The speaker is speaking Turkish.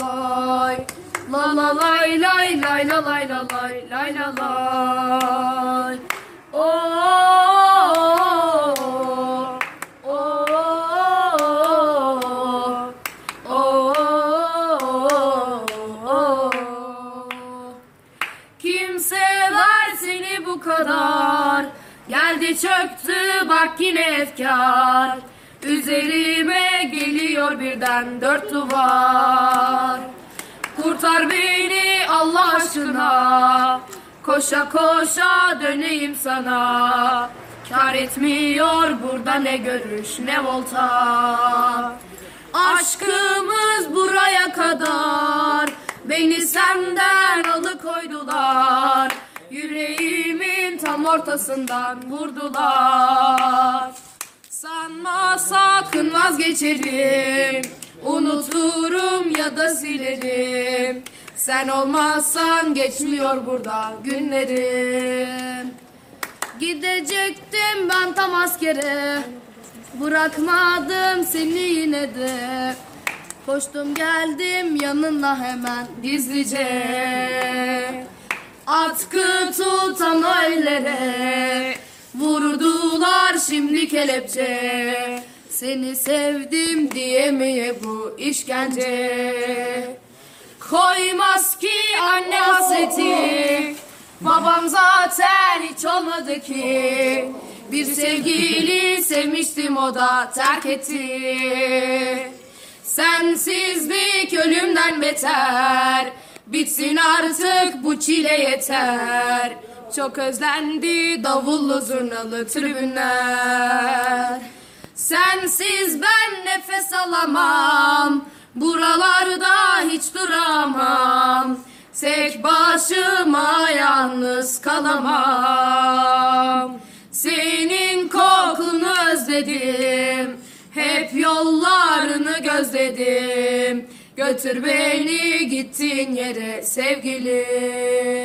lay La la lay lay lay la lay la lay lay la lay. Oh Oh Oh Oh kadar. Geldi çöktü bak yine efkar Üzerime geliyor birden dört duvar. Kurtar beni Allah aşkına. Koşa koşa döneyim sana. Kar etmiyor burada ne görüş ne volta. Aşkımız buraya kadar. Beni senden alıkoydular. Yüreğimin tam ortasından vurdular Sanma sakın vazgeçerim. Unuturum ya da silerim. Sen olmazsan geçmiyor burada günlerim. Gidecektim ben tam askere. Bırakmadım seni yine de. Koştum geldim yanına hemen gizlice. Atkı tutan o ellere Vurdular kelepçe. Seni sevdim diyemeye bu işkence. Koymaz ki anne hasreti. Babam zaten hiç olmadı ki. Bir sevgili sevmiştim o da terk etti. Sensizlik ölümden beter. Bitsin artık bu çile yeter Çok özlendi davullu zurnalı tribünler. Sensiz ben nefes alamam Buralarda hiç duramam. Tek başıma yalnız kalamam. Senin kokunu özledim Hep yollarını gözledim. Götür beni gittiğin yere sevgilim